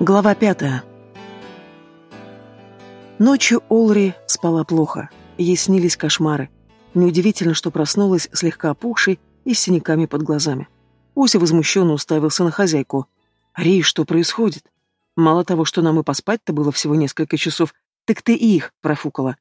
Глава пятая. Ночью Олри спала плохо. Ей снились кошмары. Неудивительно, что проснулась слегка опухшей и с синяками под глазами. Уся возмущенно уставился на хозяйку. «Ри, что происходит? Мало того, что нам и поспать-то было всего несколько часов, так ты и их профукала.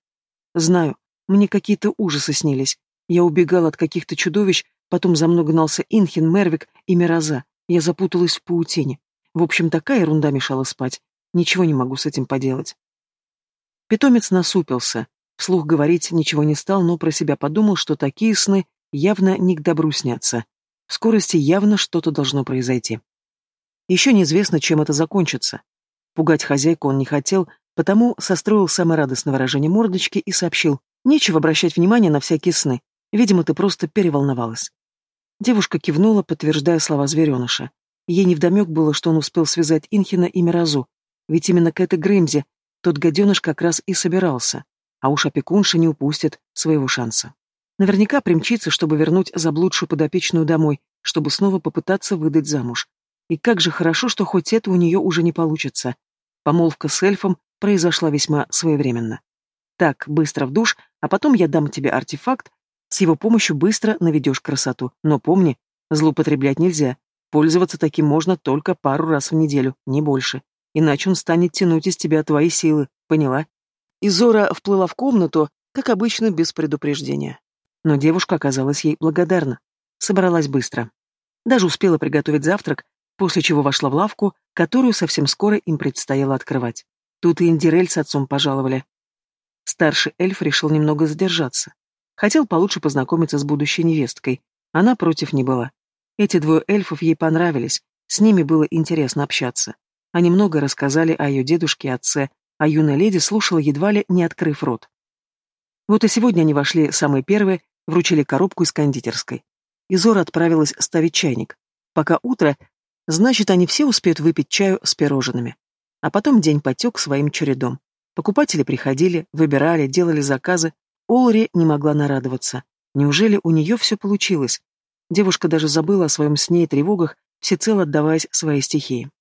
Знаю, мне какие-то ужасы снились. Я убегала от каких-то чудовищ, потом за мной гнался Инхин, Мервик и Мироза. Я запуталась в паутине. В общем, такая ерунда мешала спать. Ничего не могу с этим поделать. Питомец насупился. Вслух говорить ничего не стал, но про себя подумал, что такие сны явно не к добру снятся. В скорости явно что-то должно произойти. Еще неизвестно, чем это закончится. Пугать хозяйку он не хотел, потому состроил самое радостное выражение мордочки и сообщил. Нечего обращать внимание на всякие сны. Видимо, ты просто переволновалась. Девушка кивнула, подтверждая слова звереныша. Ей невдомек было, что он успел связать Инхина и Миразу, ведь именно к этой Грымзе тот гаденыш как раз и собирался, а уж опекунша не упустит своего шанса. Наверняка примчится, чтобы вернуть заблудшую подопечную домой, чтобы снова попытаться выдать замуж. И как же хорошо, что хоть это у нее уже не получится. Помолвка с эльфом произошла весьма своевременно. Так, быстро в душ, а потом я дам тебе артефакт, с его помощью быстро наведешь красоту. Но помни, злоупотреблять нельзя, Пользоваться таким можно только пару раз в неделю, не больше. Иначе он станет тянуть из тебя твои силы, поняла? Изора вплыла в комнату, как обычно, без предупреждения. Но девушка оказалась ей благодарна. Собралась быстро. Даже успела приготовить завтрак, после чего вошла в лавку, которую совсем скоро им предстояло открывать. Тут и Индирель с отцом пожаловали. Старший эльф решил немного задержаться. Хотел получше познакомиться с будущей невесткой. Она против не была. Эти двое эльфов ей понравились, с ними было интересно общаться. Они много рассказали о ее дедушке и отце, а юная леди слушала едва ли не открыв рот. Вот и сегодня они вошли самые первые, вручили коробку из кондитерской. Изора отправилась ставить чайник. Пока утро, значит, они все успеют выпить чаю с пирожными. А потом день потек своим чередом. Покупатели приходили, выбирали, делали заказы. Олри не могла нарадоваться. Неужели у нее все получилось? Девушка даже забыла о своем сне и тревогах, всецело отдаваясь своей стихии.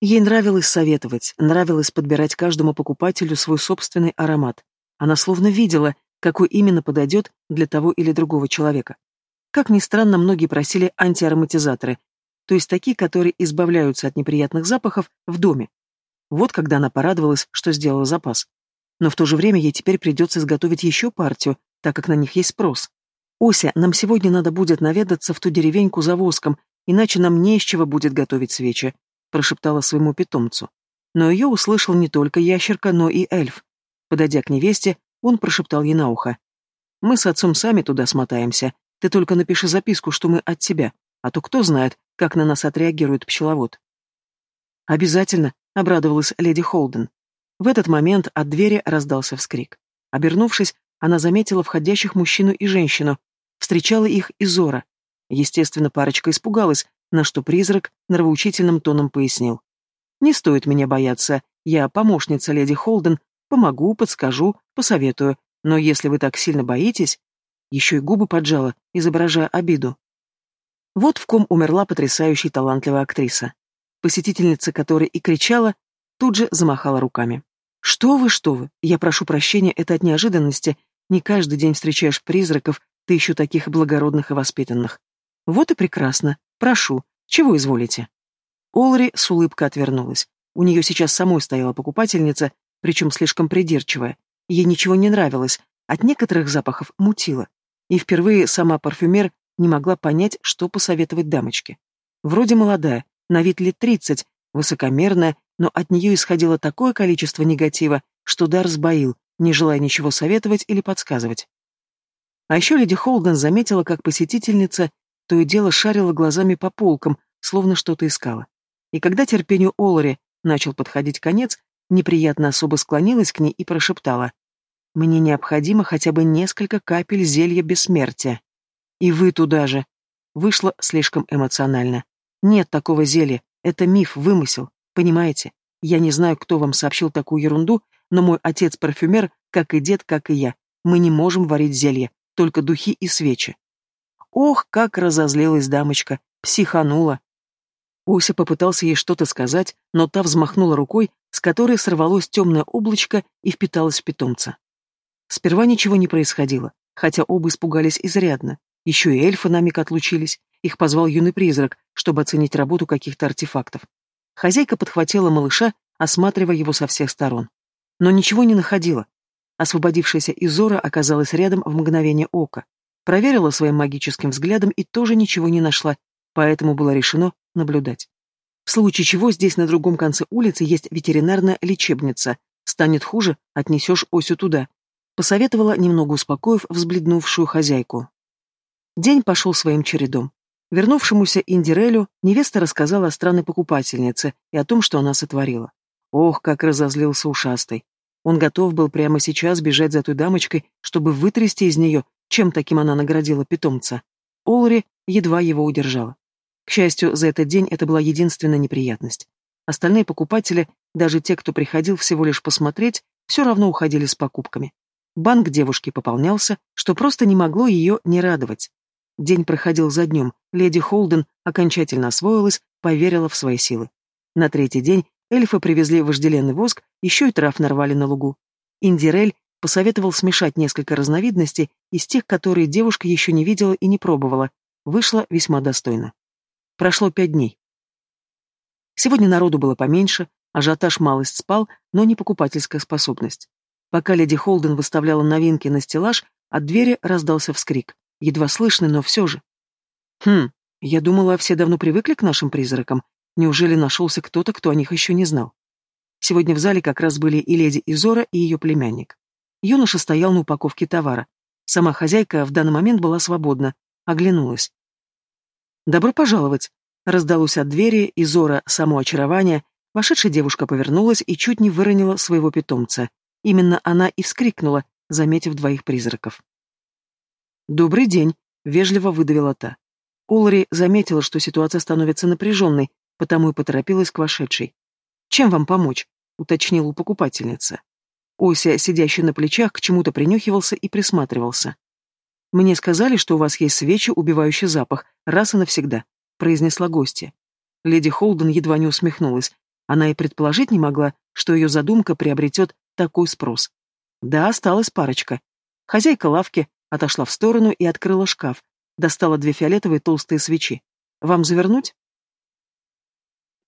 Ей нравилось советовать, нравилось подбирать каждому покупателю свой собственный аромат. Она словно видела, какой именно подойдет для того или другого человека. Как ни странно, многие просили антиароматизаторы, то есть такие, которые избавляются от неприятных запахов в доме. Вот когда она порадовалась, что сделала запас. Но в то же время ей теперь придется изготовить еще партию, так как на них есть спрос. «Ося, нам сегодня надо будет наведаться в ту деревеньку за воском, иначе нам не из чего будет готовить свечи», — прошептала своему питомцу. Но ее услышал не только ящерка, но и эльф. Подойдя к невесте, он прошептал ей на ухо. «Мы с отцом сами туда смотаемся. Ты только напиши записку, что мы от тебя, а то кто знает, как на нас отреагирует пчеловод». «Обязательно», — обрадовалась леди Холден. В этот момент от двери раздался вскрик. Обернувшись, она заметила входящих мужчину и женщину, Встречала их и Зора. Естественно, парочка испугалась, на что призрак нравоучительным тоном пояснил. «Не стоит меня бояться. Я помощница леди Холден, помогу, подскажу, посоветую. Но если вы так сильно боитесь...» Еще и губы поджала, изображая обиду. Вот в ком умерла потрясающая талантливая актриса. Посетительница которой и кричала, тут же замахала руками. «Что вы, что вы! Я прошу прощения, это от неожиданности. Не каждый день встречаешь призраков, ты еще таких благородных и воспитанных. Вот и прекрасно. Прошу, чего изволите?» Олри с улыбкой отвернулась. У нее сейчас самой стояла покупательница, причем слишком придирчивая. Ей ничего не нравилось, от некоторых запахов мутило. И впервые сама парфюмер не могла понять, что посоветовать дамочке. Вроде молодая, на вид лет тридцать, высокомерная, но от нее исходило такое количество негатива, что дар сбоил, не желая ничего советовать или подсказывать. А еще леди Холден заметила, как посетительница то и дело шарила глазами по полкам, словно что-то искала. И когда терпению Олари начал подходить конец, неприятно особо склонилась к ней и прошептала. «Мне необходимо хотя бы несколько капель зелья бессмертия. И вы туда же». Вышло слишком эмоционально. «Нет такого зелья. Это миф, вымысел. Понимаете? Я не знаю, кто вам сообщил такую ерунду, но мой отец парфюмер, как и дед, как и я. Мы не можем варить зелье только духи и свечи. Ох, как разозлилась дамочка, психанула. Ося попытался ей что-то сказать, но та взмахнула рукой, с которой сорвалось темное облачко и впиталось в питомца. Сперва ничего не происходило, хотя оба испугались изрядно. Еще и эльфы на миг отлучились. Их позвал юный призрак, чтобы оценить работу каких-то артефактов. Хозяйка подхватила малыша, осматривая его со всех сторон. Но ничего не находила. Освободившаяся Изора оказалась рядом в мгновение ока. Проверила своим магическим взглядом и тоже ничего не нашла, поэтому было решено наблюдать. В случае чего здесь на другом конце улицы есть ветеринарная лечебница. Станет хуже, отнесешь Осю туда. Посоветовала, немного успокоив взбледнувшую хозяйку. День пошел своим чередом. Вернувшемуся Индирелю невеста рассказала о странной покупательнице и о том, что она сотворила. Ох, как разозлился ушастый. Он готов был прямо сейчас бежать за той дамочкой, чтобы вытрясти из нее, чем таким она наградила питомца. Олри едва его удержала. К счастью, за этот день это была единственная неприятность. Остальные покупатели, даже те, кто приходил всего лишь посмотреть, все равно уходили с покупками. Банк девушки пополнялся, что просто не могло ее не радовать. День проходил за днем, леди Холден окончательно освоилась, поверила в свои силы. На третий день эльфы привезли вожделенный воск, еще и трав нарвали на лугу. Индирель посоветовал смешать несколько разновидностей из тех, которые девушка еще не видела и не пробовала. Вышло весьма достойно. Прошло пять дней. Сегодня народу было поменьше, ажиотаж малость спал, но не покупательская способность. Пока леди Холден выставляла новинки на стеллаж, от двери раздался вскрик. Едва слышный, но все же. Хм, я думала, все давно привыкли к нашим призракам. Неужели нашелся кто-то, кто о них еще не знал? Сегодня в зале как раз были и леди Изора, и ее племянник. Юноша стоял на упаковке товара. Сама хозяйка в данный момент была свободна, оглянулась. «Добро пожаловать!» Раздалось от двери, и Зора, само очарование, вошедшая девушка повернулась и чуть не выронила своего питомца. Именно она и вскрикнула, заметив двоих призраков. «Добрый день», — вежливо выдавила та. Улри заметила, что ситуация становится напряженной, потому и поторопилась к вошедшей. «Чем вам помочь?» — уточнила у покупательницы. Ося, сидящий на плечах, к чему-то принюхивался и присматривался. «Мне сказали, что у вас есть свечи, убивающий запах, раз и навсегда», — произнесла гостья. Леди Холден едва не усмехнулась. Она и предположить не могла, что ее задумка приобретет такой спрос. Да, осталась парочка. Хозяйка лавки отошла в сторону и открыла шкаф. Достала две фиолетовые толстые свечи. «Вам завернуть?»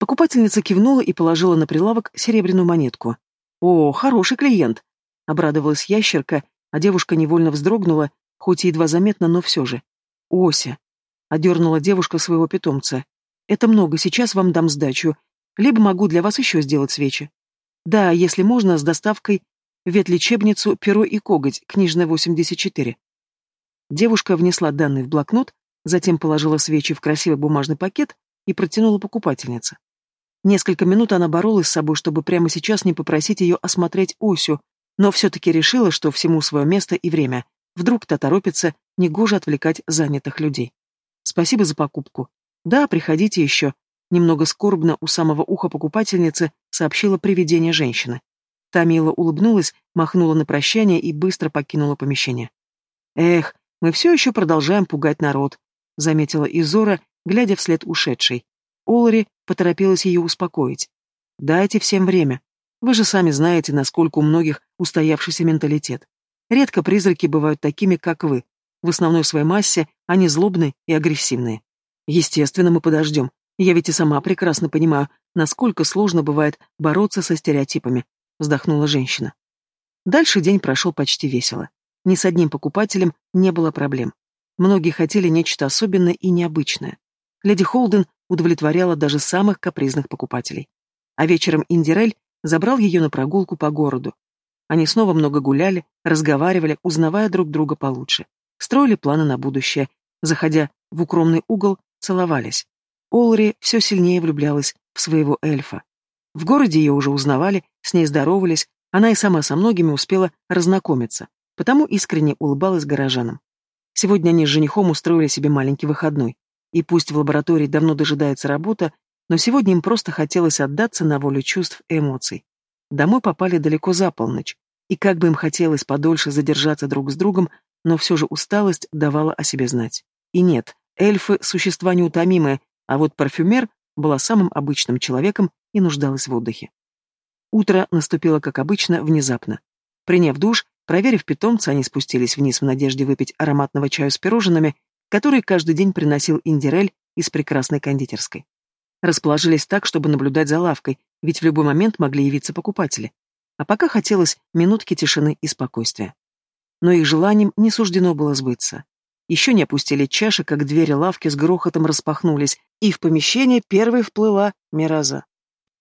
Покупательница кивнула и положила на прилавок серебряную монетку. «О, хороший клиент!» — обрадовалась ящерка, а девушка невольно вздрогнула, хоть и едва заметно, но все же. «Ося!» — одернула девушка своего питомца. «Это много, сейчас вам дам сдачу. Либо могу для вас еще сделать свечи. Да, если можно, с доставкой ветлечебницу «Перо и коготь», книжная 84». Девушка внесла данные в блокнот, затем положила свечи в красивый бумажный пакет и протянула покупательнице. Несколько минут она боролась с собой, чтобы прямо сейчас не попросить ее осмотреть Осю, но все-таки решила, что всему свое место и время. Вдруг та торопится, негоже отвлекать занятых людей. Спасибо за покупку. Да, приходите еще. Немного скорбно у самого уха покупательницы сообщила привидение женщины. Та мило улыбнулась, махнула на прощание и быстро покинула помещение. Эх, мы все еще продолжаем пугать народ, заметила Изора, глядя вслед ушедшей. Олари поторопилась ее успокоить. «Дайте всем время. Вы же сами знаете, насколько у многих устоявшийся менталитет. Редко призраки бывают такими, как вы. В основной своей массе они злобные и агрессивные. Естественно, мы подождем. Я ведь и сама прекрасно понимаю, насколько сложно бывает бороться со стереотипами», — вздохнула женщина. Дальше день прошел почти весело. Ни с одним покупателем не было проблем. Многие хотели нечто особенное и необычное. Леди Холден удовлетворяла даже самых капризных покупателей. А вечером Индирель забрал ее на прогулку по городу. Они снова много гуляли, разговаривали, узнавая друг друга получше. Строили планы на будущее. Заходя в укромный угол, целовались. Олри все сильнее влюблялась в своего эльфа. В городе ее уже узнавали, с ней здоровались, она и сама со многими успела разнакомиться, потому искренне улыбалась горожанам. Сегодня они с женихом устроили себе маленький выходной. И пусть в лаборатории давно дожидается работа, но сегодня им просто хотелось отдаться на волю чувств и эмоций. Домой попали далеко за полночь, и как бы им хотелось подольше задержаться друг с другом, но все же усталость давала о себе знать. И нет, эльфы — существа неутомимые, а вот парфюмер была самым обычным человеком и нуждалась в отдыхе. Утро наступило, как обычно, внезапно. Приняв душ, проверив питомца, они спустились вниз в надежде выпить ароматного чаю с пирожными, который каждый день приносил Индирель из прекрасной кондитерской. Расположились так, чтобы наблюдать за лавкой, ведь в любой момент могли явиться покупатели. А пока хотелось минутки тишины и спокойствия. Но их желанием не суждено было сбыться. Еще не опустили чаши, как двери лавки с грохотом распахнулись, и в помещение первой вплыла Мираза.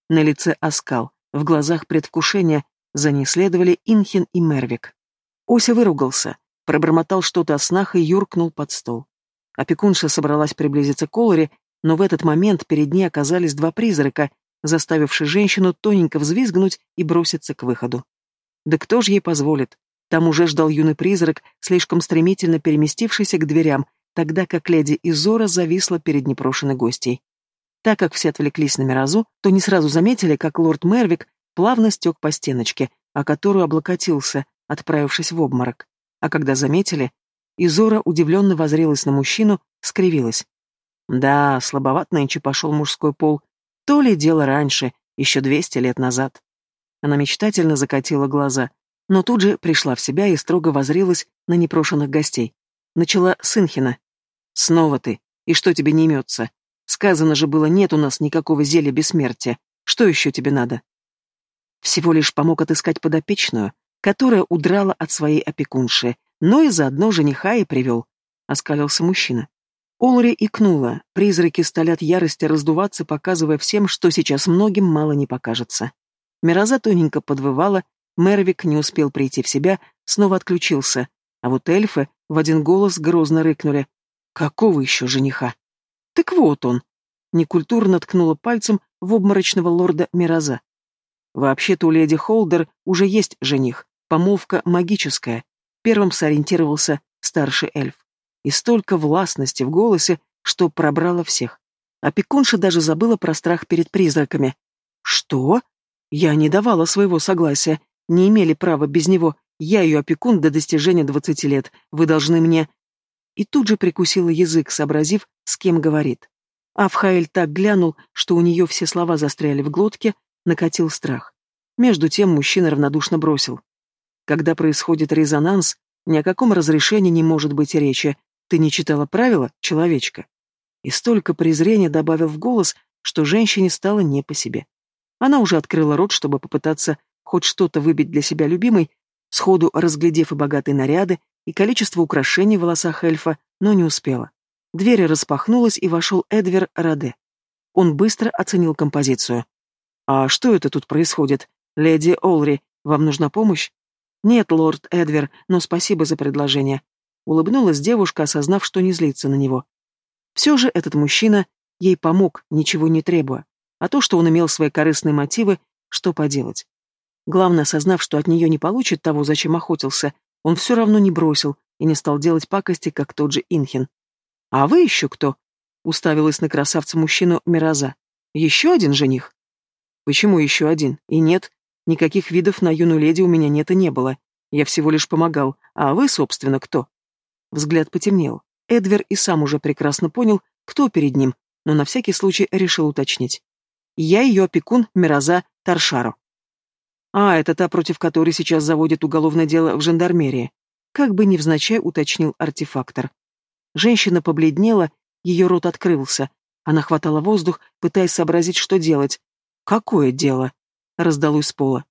На лице оскал, в глазах предвкушение, за ней следовали Инхин и Мервик. Ося выругался, пробормотал что-то о снах и юркнул под стол. Опекунша собралась приблизиться к Оларе, но в этот момент перед ней оказались два призрака, заставившие женщину тоненько взвизгнуть и броситься к выходу. Да кто же ей позволит? Там уже ждал юный призрак, слишком стремительно переместившийся к дверям, тогда как леди Изора зависла перед непрошенной гостьей. Так как все отвлеклись на Миразу, то не сразу заметили, как лорд Мервик плавно стек по стеночке, о которую облокотился, отправившись в обморок. А когда заметили, Изора удивленно возрилась на мужчину, скривилась. Да, слабоват нынче пошел мужской пол. То ли дело раньше, еще двести лет назад. Она мечтательно закатила глаза, но тут же пришла в себя и строго возрилась на непрошенных гостей. Начала с Инхина. «Снова ты. И что тебе не имется? Сказано же было, нет у нас никакого зелья бессмертия. Что еще тебе надо?» Всего лишь помог отыскать подопечную, которая удрала от своей опекунши, но и заодно жениха и привел. Оскалился мужчина. Олри икнула, призраки стали от ярости раздуваться, показывая всем, что сейчас многим мало не покажется. Мироза тоненько подвывала, Мервик не успел прийти в себя, снова отключился, а вот эльфы в один голос грозно рыкнули. «Какого еще жениха?» «Так вот он!» Некультурно ткнула пальцем в обморочного лорда Мироза. Вообще-то у леди Холдер уже есть жених, помолвка магическая. Первым сориентировался старший эльф. И столько властности в голосе, что пробрало всех. Опекунша даже забыла про страх перед призраками. «Что? Я не давала своего согласия. Не имели права без него. Я ее опекун до достижения двадцати лет. Вы должны мне...» И тут же прикусила язык, сообразив, с кем говорит. Авхаэль так глянул, что у нее все слова застряли в глотке, накатил страх. Между тем мужчина равнодушно бросил. Когда происходит резонанс, ни о каком разрешении не может быть речи. Ты не читала правила, человечка? И столько презрения добавил в голос, что женщине стало не по себе. Она уже открыла рот, чтобы попытаться хоть что-то выбить для себя любимой, сходу разглядев и богатые наряды, и количество украшений в волосах эльфа, но не успела. Дверь распахнулась, и вошел Эдвер Раде. Он быстро оценил композицию. «А что это тут происходит? Леди Олри, вам нужна помощь?» «Нет, лорд Эдвер, но спасибо за предложение». Улыбнулась девушка, осознав, что не злится на него. Все же этот мужчина ей помог, ничего не требуя. А то, что он имел свои корыстные мотивы, что поделать. Главное, осознав, что от нее не получит того, зачем охотился, он все равно не бросил и не стал делать пакости, как тот же Инхин. «А вы еще кто?» — уставилась на красавца мужчину Мироза. «Еще один жених?» Почему еще один? И нет, никаких видов на юную леди у меня нет и не было. Я всего лишь помогал. А вы, собственно, кто? Взгляд потемнел. Эдвер и сам уже прекрасно понял, кто перед ним, но на всякий случай решил уточнить. Я ее опекун Мироза Таршару. А, это та, против которой сейчас заводят уголовное дело в жандармерии. Как бы невзначай уточнил артефактор. Женщина побледнела, ее рот открылся. Она хватала воздух, пытаясь сообразить, что делать, «Какое дело?» — раздалось с пола.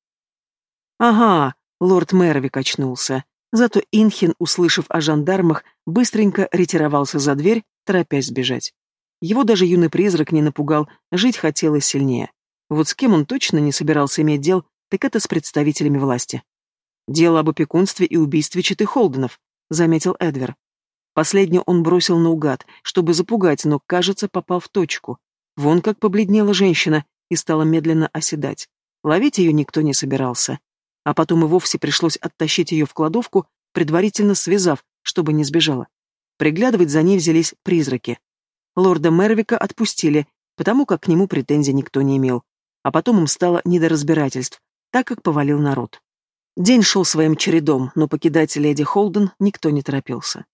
«Ага», — лорд Мервик очнулся. Зато Инхин, услышав о жандармах, быстренько ретировался за дверь, торопясь сбежать. Его даже юный призрак не напугал, жить хотелось сильнее. Вот с кем он точно не собирался иметь дел, так это с представителями власти. «Дело об опекунстве и убийстве Читы Холденов», — заметил Эдвер. Последнее он бросил наугад, чтобы запугать, но, кажется, попал в точку. Вон как побледнела женщина, и стала медленно оседать. Ловить ее никто не собирался. А потом и вовсе пришлось оттащить ее в кладовку, предварительно связав, чтобы не сбежала. Приглядывать за ней взялись призраки. Лорда Мервика отпустили, потому как к нему претензий никто не имел. А потом им стало не до разбирательств, так как повалил народ. День шел своим чередом, но покидать леди Холден никто не торопился.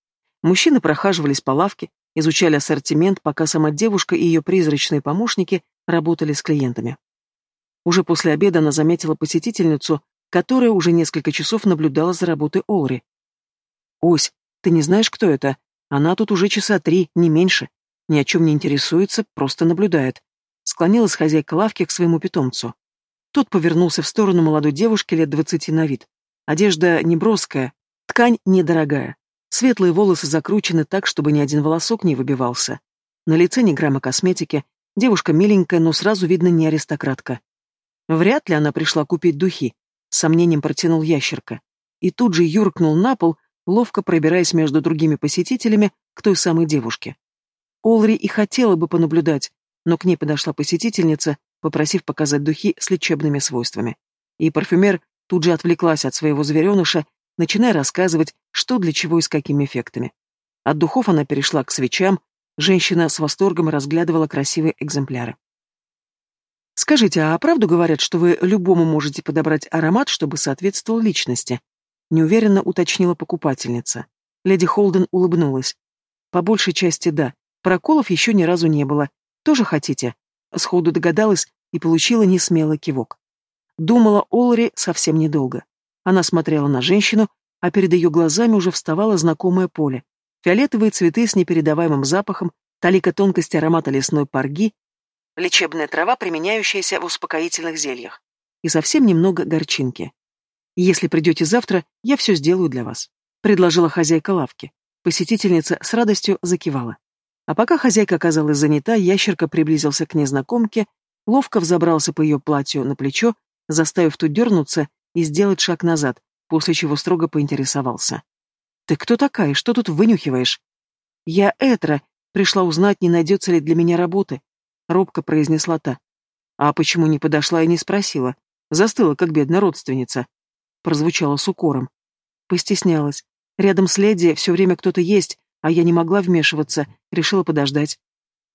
Мужчины прохаживались по лавке, изучали ассортимент, пока сама девушка и ее призрачные помощники работали с клиентами. Уже после обеда она заметила посетительницу, которая уже несколько часов наблюдала за работой Олри. «Ось, ты не знаешь, кто это? Она тут уже часа три, не меньше. Ни о чем не интересуется, просто наблюдает». Склонилась хозяйка лавки к своему питомцу. Тот повернулся в сторону молодой девушки лет двадцати на вид. Одежда неброская, ткань недорогая. Светлые волосы закручены так, чтобы ни один волосок не выбивался. На лице ни грамма косметики, девушка миленькая, но сразу видно не аристократка. Вряд ли она пришла купить духи, с сомнением протянул ящерка. И тут же юркнул на пол, ловко пробираясь между другими посетителями к той самой девушке. Олри и хотела бы понаблюдать, но к ней подошла посетительница, попросив показать духи с лечебными свойствами. И парфюмер тут же отвлеклась от своего звереныша, начиная рассказывать, что для чего и с какими эффектами. От духов она перешла к свечам, женщина с восторгом разглядывала красивые экземпляры. «Скажите, а правду говорят, что вы любому можете подобрать аромат, чтобы соответствовал личности?» Неуверенно уточнила покупательница. Леди Холден улыбнулась. «По большей части да. Проколов еще ни разу не было. Тоже хотите?» Сходу догадалась и получила несмелый кивок. Думала Олри совсем недолго. Она смотрела на женщину, а перед ее глазами уже вставало знакомое поле. Фиолетовые цветы с непередаваемым запахом, талика тонкости аромата лесной парги, лечебная трава, применяющаяся в успокоительных зельях, и совсем немного горчинки. «Если придете завтра, я все сделаю для вас», — предложила хозяйка лавки. Посетительница с радостью закивала. А пока хозяйка оказалась занята, ящерка приблизился к незнакомке, ловко взобрался по ее платью на плечо, заставив ту дернуться и сделать шаг назад, после чего строго поинтересовался. «Ты кто такая? Что тут вынюхиваешь?» «Я Этра. Пришла узнать, не найдется ли для меня работы», — робко произнесла та. «А почему не подошла и не спросила? Застыла, как бедная родственница». Прозвучало с укором. Постеснялась. Рядом с леди все время кто-то есть, а я не могла вмешиваться, решила подождать.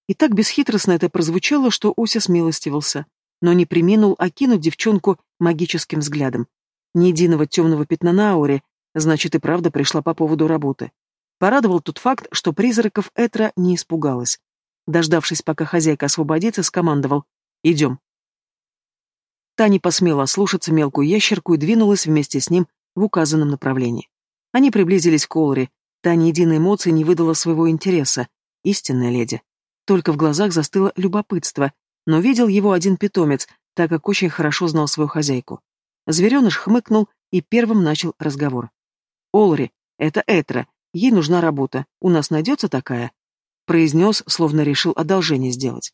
И так бесхитростно это прозвучало, что Ося смилостивился, но не приминул окинуть девчонку магическим взглядом. Ни единого темного пятна на ауре, значит и правда пришла по поводу работы. Порадовал тот факт, что призраков Этра не испугалась. Дождавшись, пока хозяйка освободится, скомандовал «Идем». Та не посмела слушаться мелкую ящерку и двинулась вместе с ним в указанном направлении. Они приблизились к Олри. Та ни единой эмоции не выдала своего интереса. Истинная леди. Только в глазах застыло любопытство, но видел его один питомец, так как очень хорошо знал свою хозяйку. Звереныш хмыкнул и первым начал разговор. «Олри, это Этра, ей нужна работа, у нас найдется такая?» Произнес, словно решил одолжение сделать.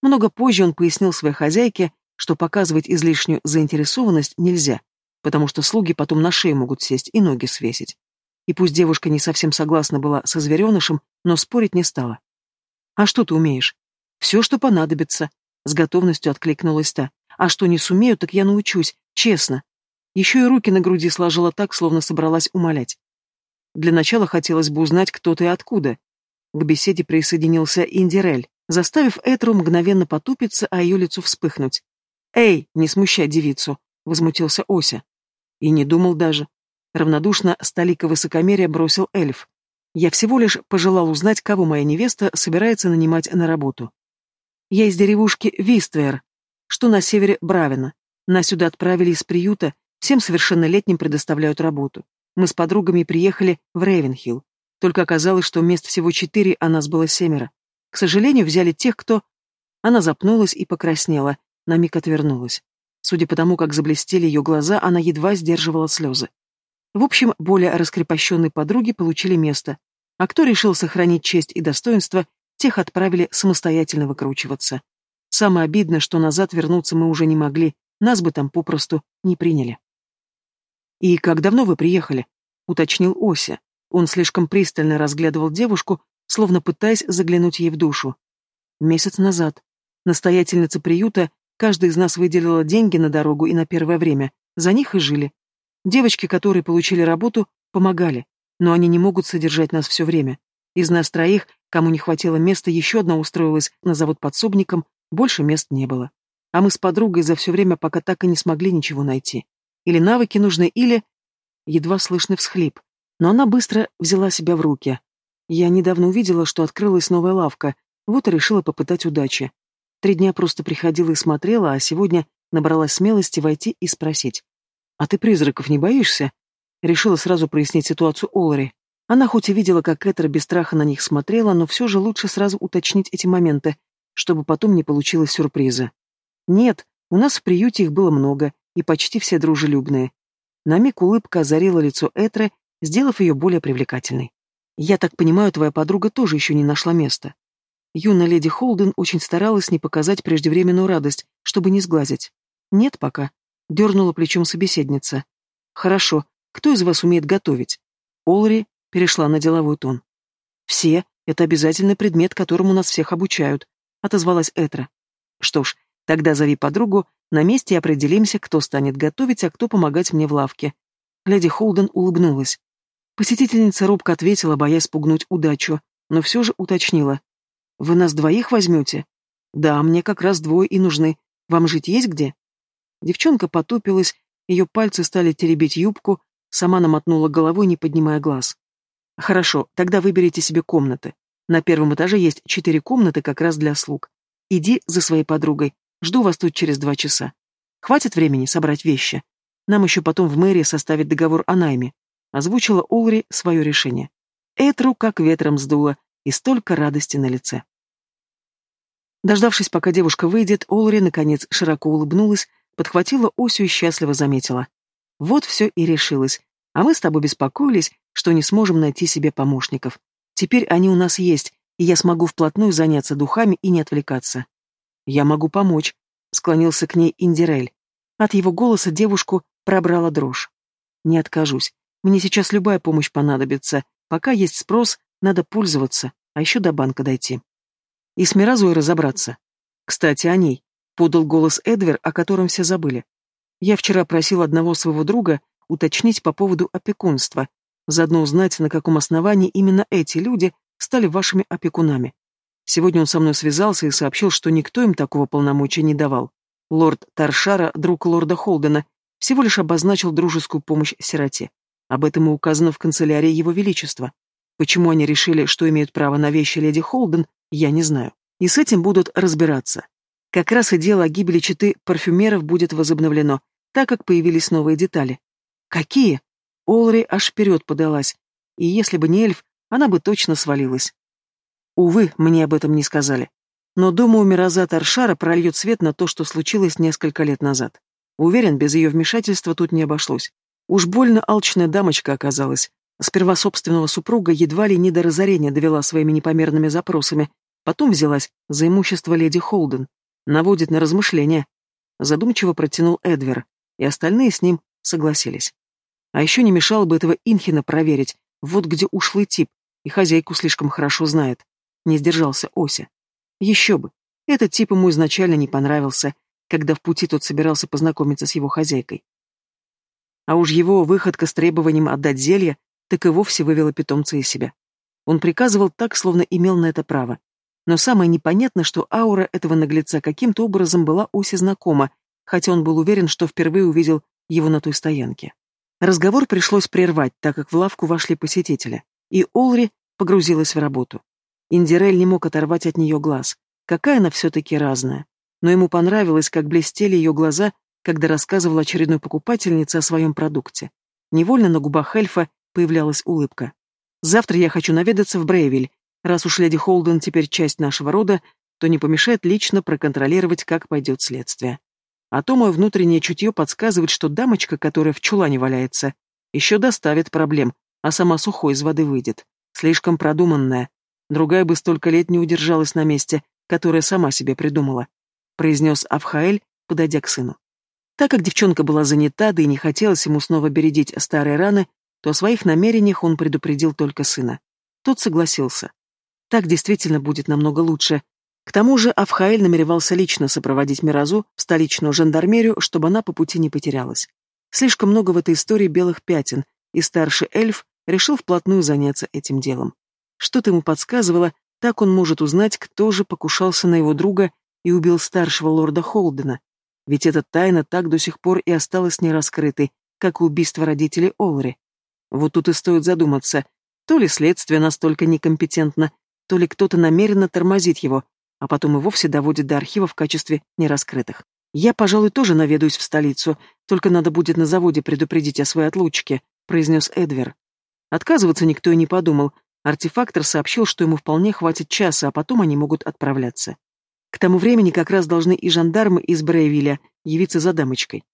Много позже он пояснил своей хозяйке, что показывать излишнюю заинтересованность нельзя, потому что слуги потом на шею могут сесть и ноги свесить. И пусть девушка не совсем согласна была со зверенышем, но спорить не стала. «А что ты умеешь?» «Все, что понадобится», — с готовностью откликнулась та. «А что не сумею, так я научусь, Честно. Еще и руки на груди сложила так, словно собралась умолять. Для начала хотелось бы узнать, кто ты и откуда. К беседе присоединился Индирель, заставив Этру мгновенно потупиться, а ее лицо вспыхнуть. «Эй, не смущай девицу!» — возмутился Ося. И не думал даже. Равнодушно столика высокомерия бросил эльф. Я всего лишь пожелал узнать, кого моя невеста собирается нанимать на работу. Я из деревушки Виствер, что на севере Бравина. Нас сюда отправили из приюта, всем совершеннолетним предоставляют работу. Мы с подругами приехали в Рейвенхилл. Только оказалось, что мест всего четыре, а нас было семеро. К сожалению, взяли тех, кто... Она запнулась и покраснела, на миг отвернулась. Судя по тому, как заблестели ее глаза, она едва сдерживала слезы. В общем, более раскрепощенные подруги получили место, а кто решил сохранить честь и достоинство, тех отправили самостоятельно выкручиваться. Самое обидное, что назад вернуться мы уже не могли, нас бы там попросту не приняли. «И как давно вы приехали?» — уточнил Ося. Он слишком пристально разглядывал девушку, словно пытаясь заглянуть ей в душу. Месяц назад. Настоятельница приюта, каждый из нас выделила деньги на дорогу и на первое время, за них и жили. Девочки, которые получили работу, помогали, но они не могут содержать нас все время. Из нас троих, кому не хватило места, еще одна устроилась на завод подсобником, больше мест не было. А мы с подругой за все время пока так и не смогли ничего найти. Или навыки нужны, или... Едва слышный всхлип. Но она быстро взяла себя в руки. Я недавно увидела, что открылась новая лавка, вот и решила попытать удачи. Три дня просто приходила и смотрела, а сегодня набралась смелости войти и спросить. «А ты призраков не боишься?» Решила сразу прояснить ситуацию Олари. Она хоть и видела, как Этера без страха на них смотрела, но все же лучше сразу уточнить эти моменты, чтобы потом не получилось сюрприза. Нет, у нас в приюте их было много, и почти все дружелюбные. На миг улыбка озарила лицо Этры, сделав ее более привлекательной. «Я так понимаю, твоя подруга тоже еще не нашла места». Юная леди Холден очень старалась не показать преждевременную радость, чтобы не сглазить. «Нет пока», — дернула плечом собеседница. «Хорошо. Кто из вас умеет готовить?» Олри перешла на деловой тон. «Все. Это обязательный предмет, которому нас всех обучают», — отозвалась Этра. «Что ж, тогда зови подругу, на месте определимся, кто станет готовить, а кто помогать мне в лавке». Леди Холден улыбнулась. Посетительница робко ответила, боясь спугнуть удачу, но все же уточнила. «Вы нас двоих возьмете?» «Да, мне как раз двое и нужны. Вам жить есть где?» Девчонка потупилась, ее пальцы стали теребить юбку, сама намотнула головой, не поднимая глаз. Хорошо, тогда выберите себе комнаты. На первом этаже есть четыре комнаты как раз для слуг. Иди за своей подругой. Жду вас тут через два часа. Хватит времени собрать вещи. Нам еще потом в мэрии составить договор о найме. Озвучила Олри свое решение. Этру как ветром сдуло, и столько радости на лице. Дождавшись, пока девушка выйдет, Олри, наконец, широко улыбнулась, подхватила Осю и счастливо заметила. Вот все и решилось. А мы с тобой беспокоились, что не сможем найти себе помощников. Теперь они у нас есть, и я смогу вплотную заняться духами и не отвлекаться. Я могу помочь, склонился к ней Индирель. От его голоса девушку пробрала дрожь. Не откажусь. Мне сейчас любая помощь понадобится. Пока есть спрос, надо пользоваться, а еще до банка дойти. И с Миразой разобраться. Кстати, о ней. Подал голос Эдвер, о котором все забыли. Я вчера просил одного своего друга уточнить по поводу опекунства, заодно узнать, на каком основании именно эти люди стали вашими опекунами. Сегодня он со мной связался и сообщил, что никто им такого полномочия не давал. Лорд Таршара, друг лорда Холдена, всего лишь обозначил дружескую помощь сироте. Об этом и указано в канцелярии Его Величества. Почему они решили, что имеют право на вещи леди Холден, я не знаю. И с этим будут разбираться. Как раз и дело о гибели читы парфюмеров будет возобновлено, так как появились новые детали. Какие? Олри аж вперед подалась. И если бы не эльф, она бы точно свалилась. Увы, мне об этом не сказали. Но, думаю, Мироза Таршара прольет свет на то, что случилось несколько лет назад. Уверен, без ее вмешательства тут не обошлось. Уж больно алчная дамочка оказалась. Сперва собственного супруга едва ли не до разорения довела своими непомерными запросами, потом взялась за имущество леди Холден. Наводит на размышления. Задумчиво протянул Эдвер, и остальные с ним согласились. А еще не мешало бы этого Инхина проверить, вот где ушлый тип, и хозяйку слишком хорошо знает. Не сдержался Ося. Еще бы. Этот тип ему изначально не понравился, когда в пути тот собирался познакомиться с его хозяйкой. А уж его выходка с требованием отдать зелье так и вовсе вывела питомца из себя. Он приказывал так, словно имел на это право. Но самое непонятное, что аура этого наглеца каким-то образом была Осе знакома, хотя он был уверен, что впервые увидел его на той стоянке. Разговор пришлось прервать, так как в лавку вошли посетители, и Олри погрузилась в работу. Индирель не мог оторвать от нее глаз. Какая она все-таки разная. Но ему понравилось, как блестели ее глаза, когда рассказывала очередной покупательнице о своем продукте. Невольно на губах эльфа появлялась улыбка. «Завтра я хочу наведаться в Брейвиль. Раз уж леди Холден теперь часть нашего рода, то не помешает лично проконтролировать, как пойдет следствие. А то мое внутреннее чутье подсказывает, что дамочка, которая в чулане валяется, еще доставит проблем, а сама сухой из воды выйдет. Слишком продуманная. Другая бы столько лет не удержалась на месте, которое сама себе придумала», — произнес Авхаэль, подойдя к сыну. Так как девчонка была занята, да и не хотелось ему снова бередить старые раны, то о своих намерениях он предупредил только сына. Тот согласился. Так действительно будет намного лучше, к тому же Афхаэль намеревался лично сопроводить Миразу в столичную жандармерию, чтобы она по пути не потерялась. Слишком много в этой истории белых пятен, и старший эльф решил вплотную заняться этим делом. Что-то ему подсказывало, так он может узнать, кто же покушался на его друга и убил старшего лорда Холдена. Ведь эта тайна так до сих пор и осталась нераскрытой, как и убийство родителей Олри. Вот тут и стоит задуматься, То ли следствие настолько некомпетентно, то ли кто-то намеренно тормозит его, а потом и вовсе доводит до архива в качестве нераскрытых. «Я, пожалуй, тоже наведаюсь в столицу, только надо будет на заводе предупредить о своей отлучке», — произнес Эдвер. Отказываться никто и не подумал. Артефактор сообщил, что ему вполне хватит часа, а потом они могут отправляться. К тому времени как раз должны и жандармы из Брейвиля явиться за дамочкой.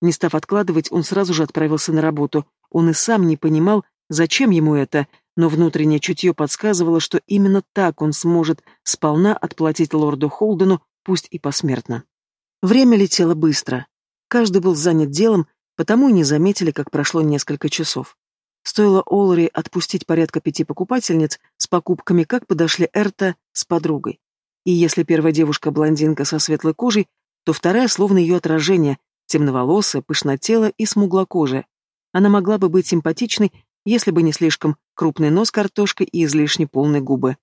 Не став откладывать, он сразу же отправился на работу. Он и сам не понимал, зачем ему это, но внутреннее чутье подсказывало, что именно так он сможет сполна отплатить лорду Холдену, пусть и посмертно. Время летело быстро. Каждый был занят делом, потому и не заметили, как прошло несколько часов. Стоило Олари отпустить порядка пяти покупательниц с покупками, как подошли Эрта с подругой. И если первая девушка-блондинка со светлой кожей, то вторая словно ее отражение, темноволосая, пышнотелая и смуглокожая. Она могла бы быть симпатичной, если бы не слишком крупный нос картошкой и излишне полные губы.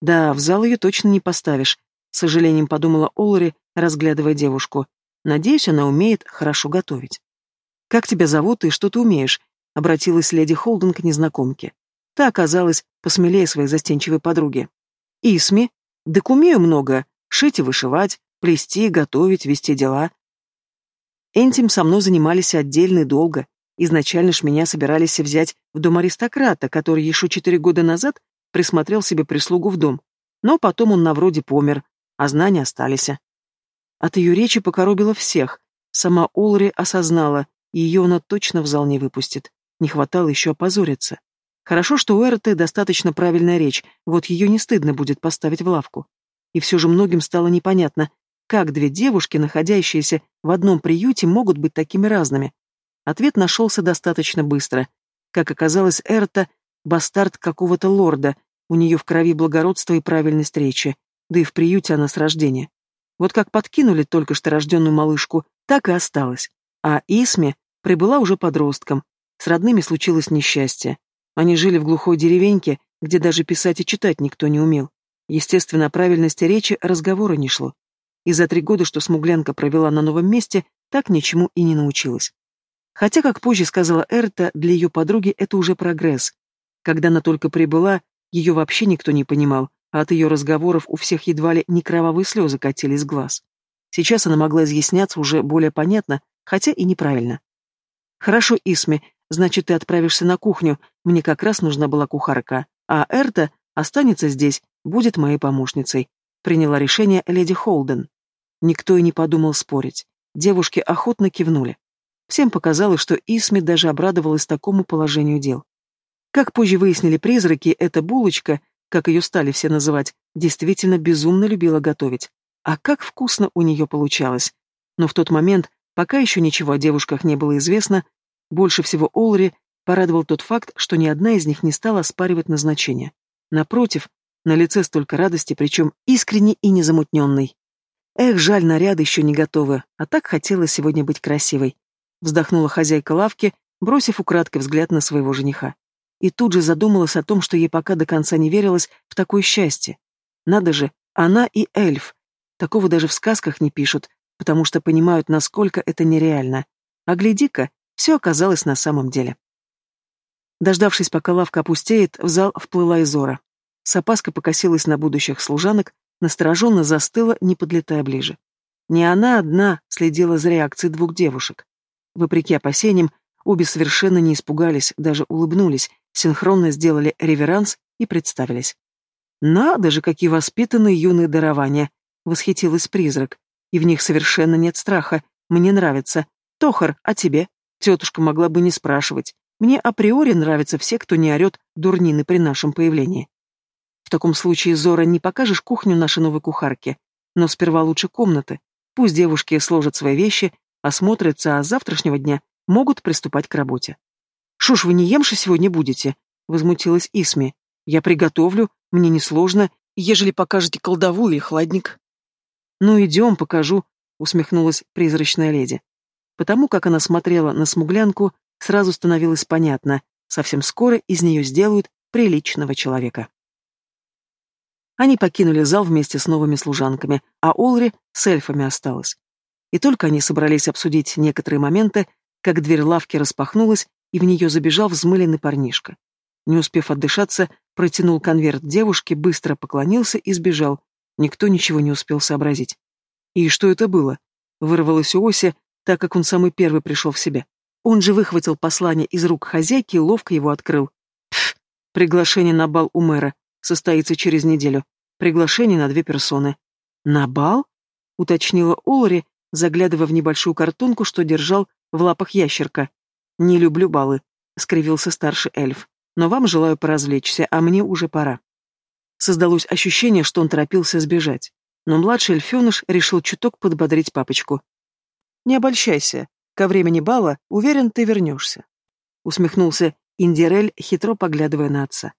Да, в зал ее точно не поставишь, с сожалением подумала Олари, разглядывая девушку. Надеюсь, она умеет хорошо готовить. «Как тебя зовут и что ты умеешь?» — обратилась леди Холден к незнакомке. Та оказалась посмелее своей застенчивой подруги. «Исми? Так умею много. Шить и вышивать, плести, готовить, вести дела». Этим со мной занимались отдельно и долго. Изначально ж меня собирались взять в дом аристократа, который еще четыре года назад присмотрел себе прислугу в дом. Но потом он на вроде помер, а знания остались. От ее речи покоробило всех. Сама Олри осознала, ее она точно в зал не выпустит. Не хватало еще опозориться. Хорошо, что у Эрты достаточно правильная речь, вот ее не стыдно будет поставить в лавку. И все же многим стало непонятно, как две девушки, находящиеся в одном приюте, могут быть такими разными. Ответ нашелся достаточно быстро. Как оказалось, Эрта — бастард какого-то лорда, у нее в крови благородство и правильность речи, да и в приюте она с рождения. Вот как подкинули только что рожденную малышку, так и осталось. А Исме прибыла уже подростком. С родными случилось несчастье. Они жили в глухой деревеньке, где даже писать и читать никто не умел. Естественно, о правильности речи разговора не шло. И за три года, что Смуглянка провела на новом месте, так ничему и не научилась. Хотя, как позже сказала Эрта, для ее подруги это уже прогресс. Когда она только прибыла, ее вообще никто не понимал, а от ее разговоров у всех едва ли не кровавые слезы катились с глаз. Сейчас она могла изъясняться уже более понятно, хотя и неправильно. «Хорошо, Исми, значит, ты отправишься на кухню, мне как раз нужна была кухарка, а Эрта останется здесь, будет моей помощницей», приняла решение леди Холден. Никто и не подумал спорить. Девушки охотно кивнули. Всем показалось, что Исми даже обрадовалась такому положению дел. Как позже выяснили призраки, эта булочка, как ее стали все называть, действительно безумно любила готовить. А как вкусно у нее получалось. Но в тот момент, пока еще ничего о девушках не было известно, больше всего Олри порадовал тот факт, что ни одна из них не стала оспаривать назначение. Напротив, на лице столько радости, причем искренней и незамутненной. Эх, жаль, наряды еще не готовы, а так хотела сегодня быть красивой. Вздохнула хозяйка лавки, бросив украдкой взгляд на своего жениха и тут же задумалась о том, что ей пока до конца не верилось в такое счастье. Надо же, она и эльф. Такого даже в сказках не пишут, потому что понимают, насколько это нереально. А гляди-ка, все оказалось на самом деле. Дождавшись, пока лавка опустеет, в зал вплыла Изора. С опаской покосилась на будущих служанок, настороженно застыла, не подлетая ближе. Не она одна следила за реакцией двух девушек. Вопреки опасениям, обе совершенно не испугались, даже улыбнулись, синхронно сделали реверанс и представились. «Надо же, какие воспитанные юные дарования!» — восхитилась призрак. «И в них совершенно нет страха. Мне нравится. Тохар, а тебе?» Тетушка могла бы не спрашивать. Мне априори нравятся все, кто не орет дурнины при нашем появлении. В таком случае, Зора, не покажешь кухню нашей новой кухарки. Но сперва лучше комнаты. Пусть девушки сложат свои вещи, осмотрятся, а с завтрашнего дня могут приступать к работе. «Шо ж вы не емши сегодня будете?» — возмутилась Исми. «Я приготовлю, мне несложно, ежели покажете колдову или хладник». «Ну, идем, покажу», — усмехнулась призрачная леди. Потому как она смотрела на смуглянку, сразу становилось понятно, совсем скоро из нее сделают приличного человека. Они покинули зал вместе с новыми служанками, а Олри с эльфами осталась. И только они собрались обсудить некоторые моменты, как дверь лавки распахнулась, и в нее забежал взмыленный парнишка. Не успев отдышаться, протянул конверт девушке, быстро поклонился и сбежал. Никто ничего не успел сообразить. И что это было? Вырвалось у Оси, так как он самый первый пришел в себя. Он же выхватил послание из рук хозяйки и ловко его открыл. Пф, приглашение на бал у мэра. Состоится через неделю. Приглашение на две персоны. На бал? Уточнила Олари, заглядывая в небольшую картонку, что держал в лапах ящерка. Не люблю балы, скривился старший эльф. Но вам желаю поразвлечься, а мне уже пора. Создалось ощущение, что он торопился сбежать. Но младший эльфеныш решил чуток подбодрить папочку. «Не обольщайся. Ко времени бала, уверен, ты вернешься», — усмехнулся Индирель, хитро поглядывая на отца.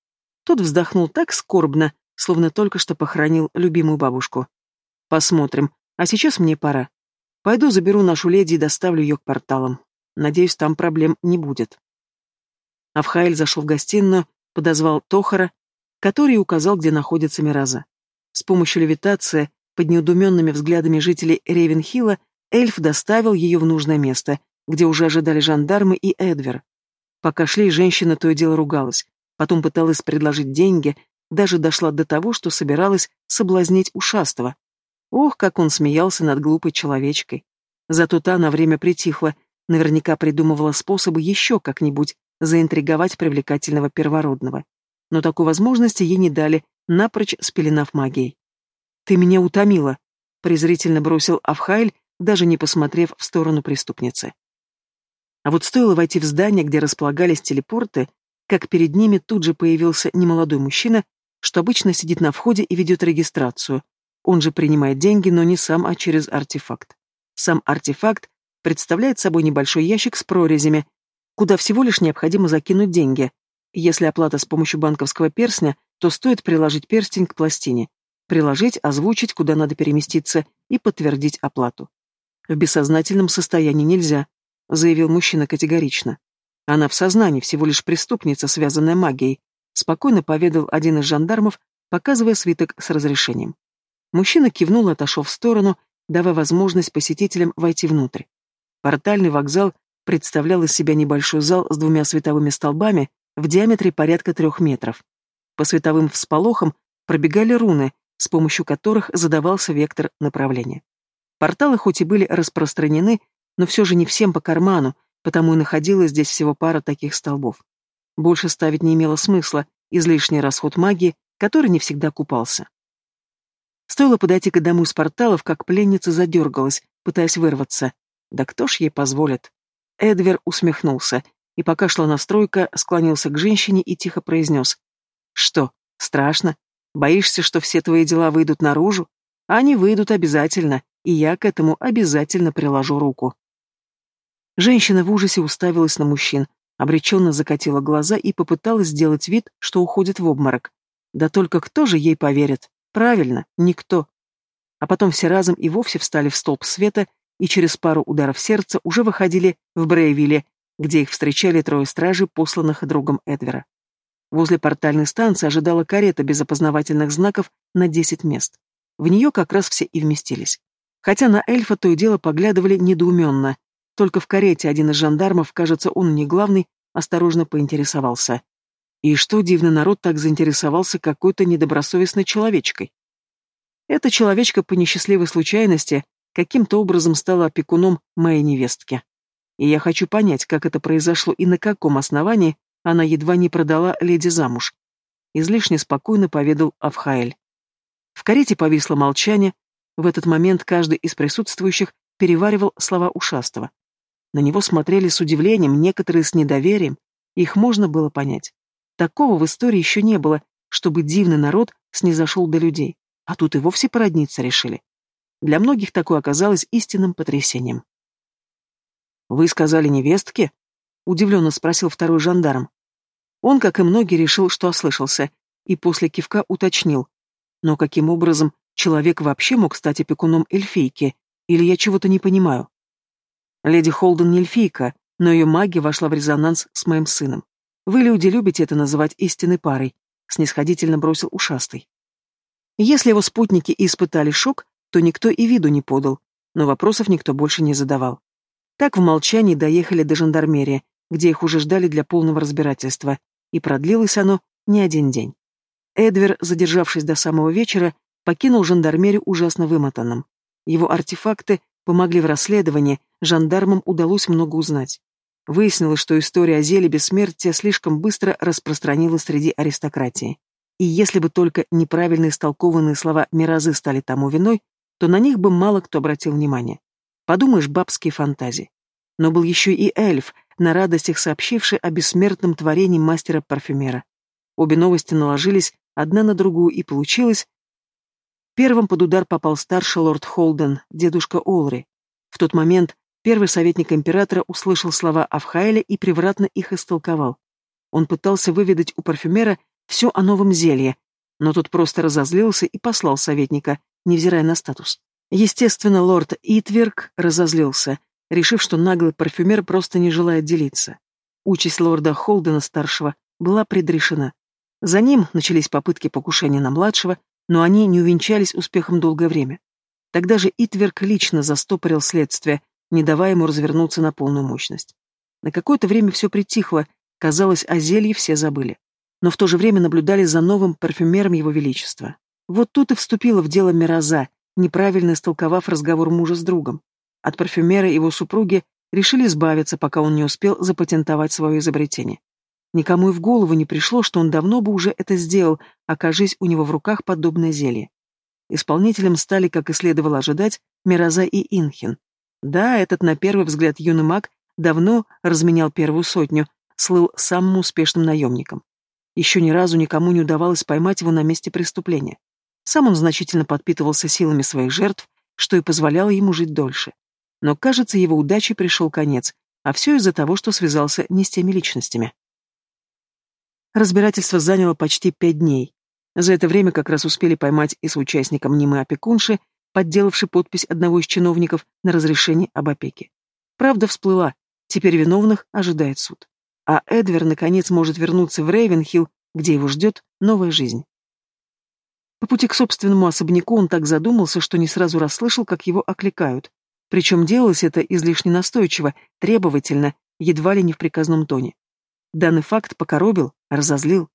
Тот вздохнул так скорбно, словно только что похоронил любимую бабушку. «Посмотрим. А сейчас мне пора. Пойду заберу нашу леди и доставлю ее к порталам. Надеюсь, там проблем не будет». Авхаэль зашел в гостиную, подозвал Тохара, который указал, где находится Мираза. С помощью левитации, под неудуменными взглядами жителей Ревенхилла, эльф доставил ее в нужное место, где уже ожидали жандармы и Эдвер. Пока шли, женщина то и дело ругалась, потом пыталась предложить деньги, даже дошла до того, что собиралась соблазнить ушастого. Ох, как он смеялся над глупой человечкой. Зато та на время притихла, наверняка придумывала способы еще как-нибудь заинтриговать привлекательного первородного. Но такой возможности ей не дали, напрочь спеленав магией. «Ты меня утомила», — презрительно бросил Авхайль, даже не посмотрев в сторону преступницы. А вот стоило войти в здание, где располагались телепорты, как перед ними тут же появился немолодой мужчина, что обычно сидит на входе и ведет регистрацию. Он же принимает деньги, но не сам, а через артефакт. Сам артефакт представляет собой небольшой ящик с прорезями, куда всего лишь необходимо закинуть деньги. Если оплата с помощью банковского перстня, то стоит приложить перстень к пластине, приложить, озвучить, куда надо переместиться, и подтвердить оплату. В бессознательном состоянии нельзя, заявил мужчина категорично. Она в сознании, всего лишь преступница, связанная магией, спокойно поведал один из жандармов, показывая свиток с разрешением. Мужчина кивнул и отошел в сторону, давая возможность посетителям войти внутрь. Портальный вокзал представлял из себя небольшой зал с двумя световыми столбами в диаметре порядка трех метров. По световым всполохам пробегали руны, с помощью которых задавался вектор направления. Порталы хоть и были распространены, но все же не всем по карману, потому и находилось здесь всего пара таких столбов. Больше ставить не имело смысла, излишний расход магии, который не всегда купался. Стоило подойти к одному из порталов, как пленница задергалась, пытаясь вырваться. Да кто ж ей позволит? Эдвер усмехнулся, и пока шла настройка, склонился к женщине и тихо произнес. Что, страшно? Боишься, что все твои дела выйдут наружу? Они выйдут обязательно, и я к этому обязательно приложу руку. Женщина в ужасе уставилась на мужчин, обреченно закатила глаза и попыталась сделать вид, что уходит в обморок. Да только кто же ей поверит? Правильно, никто. А потом все разом и вовсе встали в столб света и через пару ударов сердца уже выходили в Брейвилле, где их встречали трое стражей, посланных другом Эдвера. Возле портальной станции ожидала карета без опознавательных знаков на 10 мест. В нее как раз все и вместились. Хотя на эльфа то и дело поглядывали недоуменно. Только в карете один из жандармов, кажется, он не главный, осторожно поинтересовался. И что дивный народ так заинтересовался какой-то недобросовестной человечкой? Эта человечка по несчастливой случайности каким-то образом стала опекуном моей невестки. И я хочу понять, как это произошло и на каком основании она едва не продала леди замуж. Излишне спокойно поведал Авхаэль. В карете повисло молчание. В этот момент каждый из присутствующих переваривал слова ушастого. На него смотрели с удивлением, некоторые с недоверием. Их можно было понять. Такого в истории еще не было, чтобы дивный народ снизошел до людей. А тут и вовсе породниться решили. Для многих такое оказалось истинным потрясением. «Вы сказали невестке?» — удивленно спросил второй жандарм. Он, как и многие, решил, что ослышался, и после кивка уточнил. Но каким образом человек вообще мог стать опекуном эльфийки? Или я чего-то не понимаю? Леди Холден не эльфийка, но ее магия вошла в резонанс с моим сыном. Вы, люди, любите это называть истинной парой, снисходительно бросил ушастый. Если его спутники испытали шок, то никто и виду не подал, но вопросов никто больше не задавал. Так в молчании доехали до жандармерии, где их уже ждали для полного разбирательства, и продлилось оно не один день. Эдвер, задержавшись до самого вечера, покинул жандармерию ужасно вымотанным. Его артефакты помогли в расследовании, жандармам удалось много узнать. Выяснилось, что история о зеле бессмертия слишком быстро распространилась среди аристократии. И если бы только неправильно истолкованные слова Миразы стали тому виной, то на них бы мало кто обратил внимание. Подумаешь, бабские фантазии. Но был еще и эльф, на радостях сообщивший о бессмертном творении мастера-парфюмера. Обе новости наложились одна на другую, и получилось... Первым под удар попал старший лорд Холден, дедушка Олри. В тот момент первый советник императора услышал слова Авхайля и превратно их истолковал. Он пытался выведать у парфюмера все о новом зелье, но тот просто разозлился и послал советника, невзирая на статус. Естественно, лорд Итверк разозлился, решив, что наглый парфюмер просто не желает делиться. Участь лорда Холдена-старшего была предрешена. За ним начались попытки покушения на младшего, но они не увенчались успехом долгое время. Тогда же Итверк лично застопорил следствие, не давая ему развернуться на полную мощность. На какое-то время все притихло, казалось, о зелье все забыли. Но в то же время наблюдали за новым парфюмером его величества. Вот тут и вступила в дело Мироза, неправильно истолковав разговор мужа с другом. От парфюмера его супруги решили избавиться, пока он не успел запатентовать свое изобретение. Никому и в голову не пришло, что он давно бы уже это сделал, окажись у него в руках подобное зелье. Исполнителем стали, как и следовало ожидать, Мироза и Инхин. Да, этот, на первый взгляд, юный маг давно разменял первую сотню, слыл самым успешным наемником. Еще ни разу никому не удавалось поймать его на месте преступления. Сам он значительно подпитывался силами своих жертв, что и позволяло ему жить дольше. Но, кажется, его удаче пришел конец, а все из-за того, что связался не с теми личностями. Разбирательство заняло почти пять дней. За это время как раз успели поймать и с участником Нимы опекунши, подделавший подпись одного из чиновников на разрешение об опеке. Правда всплыла, теперь виновных ожидает суд. А Эдвер, наконец, может вернуться в Рейвенхилл, где его ждет новая жизнь. По пути к собственному особняку он так задумался, что не сразу расслышал, как его окликают. Причем делалось это излишне настойчиво, требовательно, едва ли не в приказном тоне. Данный факт покоробил, разозлил.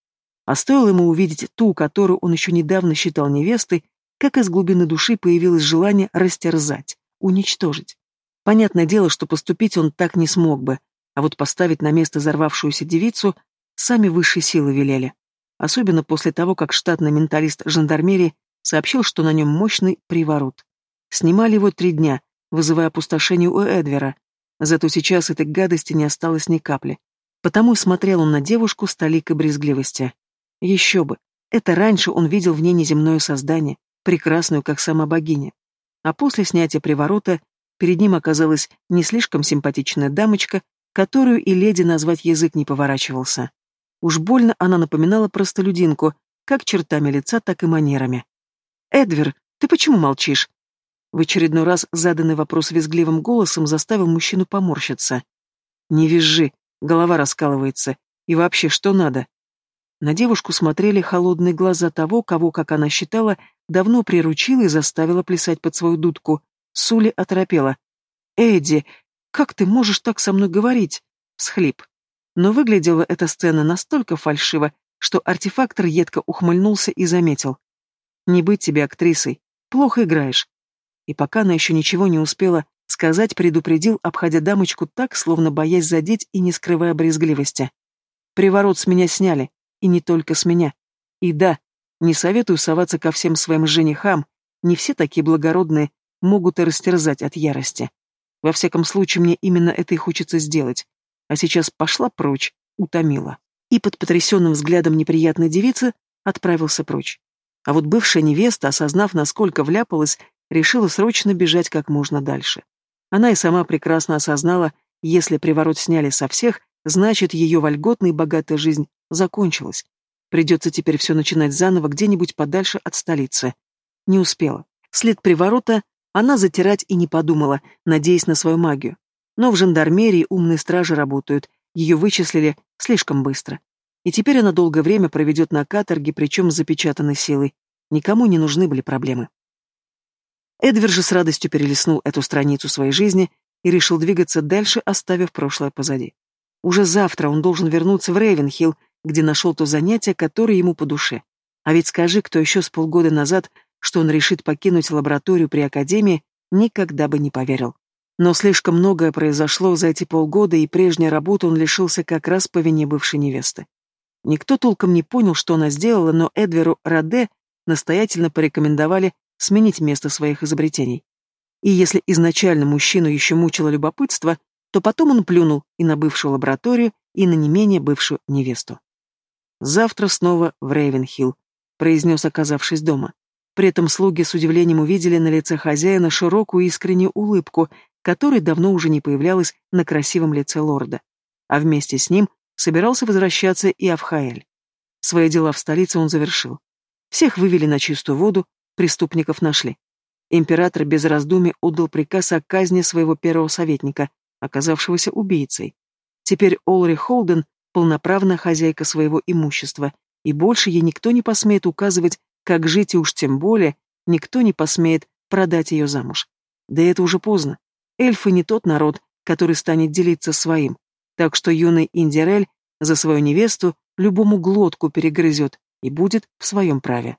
А стоило ему увидеть ту, которую он еще недавно считал невестой, как из глубины души появилось желание растерзать, уничтожить. Понятное дело, что поступить он так не смог бы, а вот поставить на место взорвавшуюся девицу сами высшие силы велели. Особенно после того, как штатный менталист жандармерии сообщил, что на нем мощный приворот. Снимали его три дня, вызывая опустошение у Эдвера. Зато сейчас этой гадости не осталось ни капли. Потому смотрел он на девушку с толикой брезгливости. Еще бы, это раньше он видел в ней неземное создание, прекрасную, как сама богиня. А после снятия приворота перед ним оказалась не слишком симпатичная дамочка, которую и леди назвать язык не поворачивался. Уж больно она напоминала простолюдинку, как чертами лица, так и манерами. «Эдвер, ты почему молчишь?» В очередной раз заданный вопрос визгливым голосом заставил мужчину поморщиться. «Не визжи, Голова раскалывается. И вообще, что надо? На девушку смотрели холодные глаза того, кого, как она считала, давно приручила и заставила плясать под свою дудку. Сули оторопела. «Эдди, как ты можешь так со мной говорить?» Схлип. Но выглядела эта сцена настолько фальшиво, что артефактор едко ухмыльнулся и заметил. «Не быть тебе актрисой. Плохо играешь». И пока она еще ничего не успела Сказать предупредил, обходя дамочку так, словно боясь задеть и не скрывая брезгливости. Приворот с меня сняли, и не только с меня. И да, не советую соваться ко всем своим женихам, не все такие благородные могут и растерзать от ярости. Во всяком случае, мне именно это и хочется сделать. А сейчас пошла прочь, утомила. И под потрясенным взглядом неприятной девицы отправился прочь. А вот бывшая невеста, осознав, насколько вляпалась, решила срочно бежать как можно дальше. Она и сама прекрасно осознала, если приворот сняли со всех, значит, ее вольготная и богатая жизнь закончилась. Придется теперь все начинать заново где-нибудь подальше от столицы. Не успела. След приворота она затирать и не подумала, надеясь на свою магию. Но в жандармерии умные стражи работают, ее вычислили слишком быстро. И теперь она долгое время проведет на каторге, причем с запечатанной силой. Никому не нужны были проблемы. Эдвер же с радостью перелистнул эту страницу своей жизни и решил двигаться дальше, оставив прошлое позади. Уже завтра он должен вернуться в Рейвенхилл, где нашел то занятие, которое ему по душе. А ведь скажи, кто еще с полгода назад, что он решит покинуть лабораторию при Академии, никогда бы не поверил. Но слишком многое произошло за эти полгода, и прежняя работа он лишился как раз по вине бывшей невесты. Никто толком не понял, что она сделала, но Эдверу Раде настоятельно порекомендовали сменить место своих изобретений. И если изначально мужчину еще мучило любопытство, то потом он плюнул и на бывшую лабораторию, и на не менее бывшую невесту. «Завтра снова в Рейвенхилл», — произнес, оказавшись дома. При этом слуги с удивлением увидели на лице хозяина широкую искреннюю улыбку, которая давно уже не появлялась на красивом лице лорда. А вместе с ним собирался возвращаться и Авхаэль. Свои дела в столице он завершил. Всех вывели на чистую воду, преступников нашли. Император без раздумий отдал приказ о казни своего первого советника, оказавшегося убийцей. Теперь Олри Холден — полноправная хозяйка своего имущества, и больше ей никто не посмеет указывать, как жить, и уж тем более никто не посмеет продать ее замуж. Да это уже поздно. Эльфы не тот народ, который станет делиться своим, так что юный Индирель за свою невесту любому глотку перегрызет и будет в своем праве.